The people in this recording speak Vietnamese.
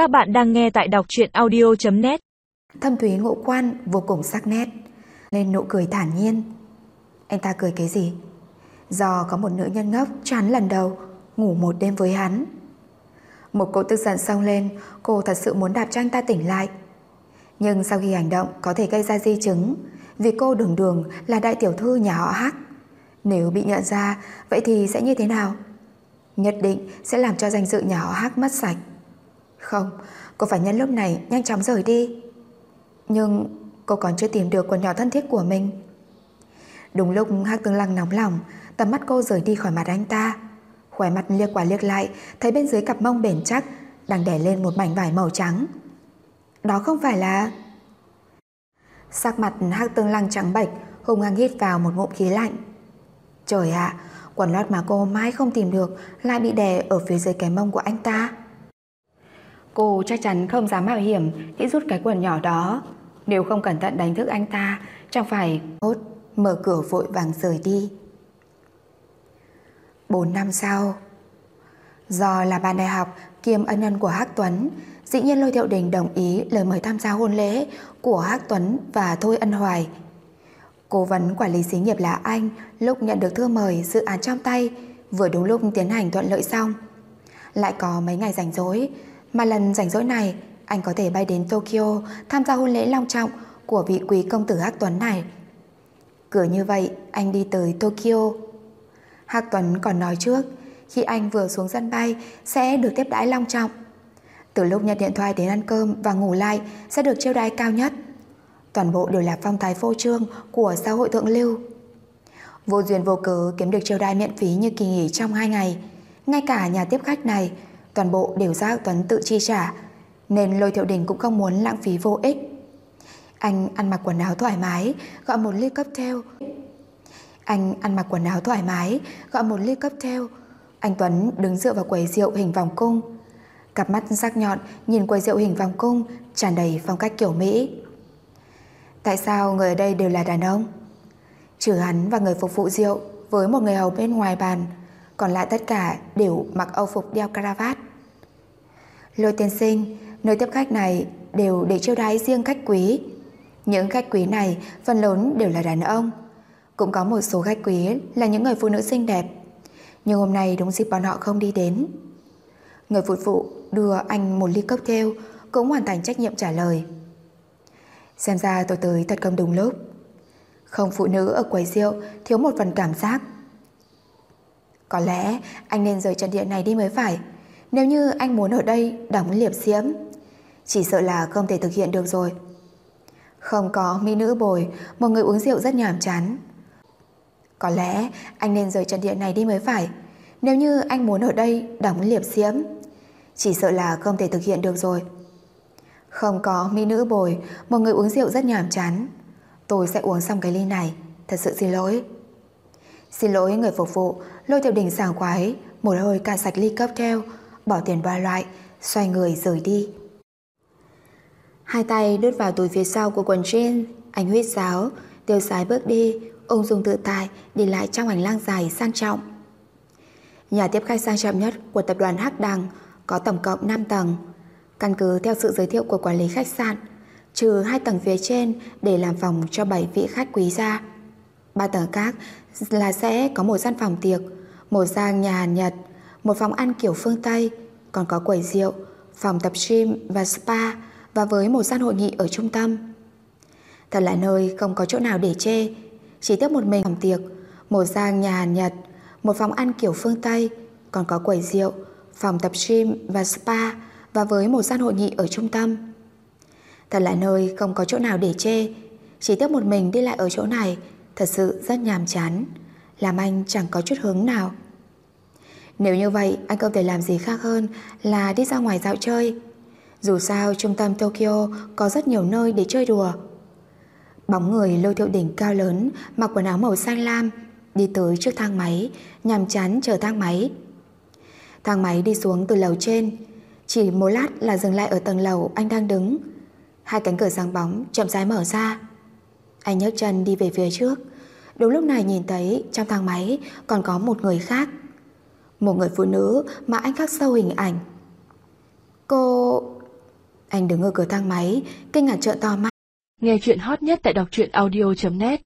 Các bạn đang nghe tại đọc truyện audio.net Thâm thúy ngộ quan vô cùng sắc nét. Lên nụ cười thản nhiên. Anh ta cười cái gì? Do có một nữ nhân ngốc chán lần đầu, Ngủ một đêm với hắn. Một cô tức giận xông lên, Cô thật sự muốn đạp cho anh ta tỉnh lại. Nhưng sau khi hành động, Có thể gây ra di chứng, Vì cô đường đường là đại tiểu thư nhà họ Hắc. Nếu bị nhận ra, Vậy thì sẽ như thế nào? Nhất định sẽ làm cho danh dự nhà họ Hắc mất sạch. Không? Cô phải nhân lúc này, nhanh chóng rời đi. Nhưng cô còn chưa tìm được quần nhỏ thân thiết của mình. Đúng lúc Hắc Tương Lăng nóng lòng, Tầm mắt cô rời đi khỏi mặt anh ta. Khỏe mặt liếc qua liếc lại, Thấy bên dưới cặp mông bền chắc, Đang đè lên một mảnh vải màu trắng. Đó không phải là Sắc mặt Hắc Tương Lăng trắng bệch Hùng hăng hít vào một ngụm khí lạnh. Trời ạ, Quần lót mà cô mãi không tìm được Lại bị đè ở phía dưới cái mông của anh ta. Cô chắc chắn không dám mạo hiểm Hãy rút cái quần nhỏ đó. Nếu không cẩn thận đánh thức anh ta Chẳng phải hốt mở cửa vội vàng rời đi. 4 năm sau Do là bạn đại học kiêm ân nhân của Hắc Tuấn Dĩ nhiên Lôi Thiệu Đình đồng ý lời mời tham gia hôn lễ của Hắc Tuấn và Thôi Ân Hoài. Cố vấn quản lý xí nghiệp là anh lúc nhận được thư mời dự án trong tay vừa đúng lúc tiến hành thuận lợi xong. Lại có mấy ngày rảnh rỗi, mà lần rảnh rỗi này anh có thể bay đến Tokyo tham gia hôn lễ long trọng của vị quý công tử Hắc Tuấn này. Cứ như vậy anh đi tới Tokyo. Hắc Tuấn còn nói trước khi anh vừa xuống sân bay sẽ được tiếp đãi long trọng. Từ lúc nhận điện thoại đến ăn cơm và ngủ lại sẽ được chiêu đãi cao nhất. Toàn bộ đều là phong thái phô trương của xã hội thượng lưu. Vô duyên vô cớ kiếm được chiêu đãi miễn phí như kỳ nghỉ trong hai ngày. Ngay cả nhà tiếp khách này, toàn bộ đều do Tuấn tự chi trả, nên Lôi Thiệu Đình cũng không muốn lãng phí vô ích. Anh ăn mặc quần áo thoải mái, gọi một ly cocktail. Anh ăn mặc quần áo thoải mái, gọi một ly cocktail. Anh Tuấn đứng dựa vào quầy rượu hình vòng cung. Cặp mắt sắc nhọn nhìn quầy rượu hình vòng cung, tràn đầy phong cách kiểu Mỹ. Tại sao người ở đây đều là đàn ông? Trừ hắn và người phục vụ rượu với một người hầu bên ngoài bàn, còn lại tất cả đều mặc âu phục đeo caravat. Lôi tiên sinh, nơi tiếp khách này đều để chiêu đái riêng khách quý. Những khách quý này phần lớn đều là đàn ông. Cũng có một số khách quý là những người phụ nữ xinh đẹp. Nhưng hôm nay đúng dịp bọn họ không đi đến. Người phục vụ đưa anh một ly cocktail cũng hoàn thành trách nhiệm trả lời. Xem ra tôi tới thật không đúng lúc Không phụ nữ ở quầy rượu Thiếu một phần cảm giác có lẽ anh nên rời trận địa này đi mới phải. Nếu như anh muốn ở đây Đóng liệp diễm, Chỉ sợ là không thể thực hiện được rồi. Không có mỹ nữ bồi, Một người uống rượu rất nhàm chán. Có lẽ anh nên rời trận địa này đi mới phải. Nếu như anh muốn ở đây Đóng liệp diễm, Chỉ sợ là không thể thực hiện được rồi. Không có mỹ nữ bồi, Một người uống rượu rất nhàm chán. Tôi sẽ uống xong cái ly này. Thật sự xin lỗi. Xin lỗi người phục vụ Lôi tiểu đình sảng khoái Một hơi cạn sạch ly cocktail Bỏ tiền ba loại Xoay người rời đi. Hai tay đút vào túi phía sau của quần jean Anh huyết giáo Tiêu sái bước đi Ung dung tự tại Đi lại trong hành lang dài sang trọng. Nhà tiếp khách sang trọng nhất của tập đoàn Hắc Đằng Có tổng cộng 5 tầng. Căn cứ theo sự giới thiệu của quản lý khách sạn, trừ hai tầng phía trên để làm phòng cho 7 vị khách quý ra. Ba tầng khác là sẽ có một gian phòng tiệc, một gian nhà Hàn Nhật, một phòng ăn kiểu phương Tây, còn có quầy rượu, phòng tập gym và spa và với một gian hội nghị ở trung tâm. Thật là nơi không có chỗ nào để chê, chỉ tiếc một mình phòng tiệc, một gian nhà Hàn Nhật, một phòng ăn kiểu phương Tây, còn có quầy rượu, phòng tập gym và spa và với một gian hội nghị ở trung tâm. Thật là nơi không có chỗ nào để chê, chỉ tiếc một mình đi lại ở chỗ này thật sự rất nhàm chán, làm anh chẳng có chút hứng nào. Nếu như vậy, anh không thể làm gì khác hơn là đi ra ngoài dạo chơi. Dù sao, trung tâm Tokyo có rất nhiều nơi để chơi đùa. Bóng người lôi thiệu đỉnh cao lớn, mặc quần áo màu xanh lam, đi tới trước thang máy, nhằm chán chờ thang máy. Thang máy đi xuống từ lầu trên, chỉ một lát là dừng lại ở tầng lầu anh đang đứng Hai cánh cửa sáng bóng chậm rãi mở ra anh nhấc chân đi về phía trước. Đúng lúc này nhìn thấy trong thang máy còn có một người khác. Một người phụ nữ mà anh khắc sâu hình ảnh. Cô... Anh đứng ở cửa thang máy, kinh ngạc trợn to mắt. Nghe chuyện hot nhất tại đọc truyện audio.net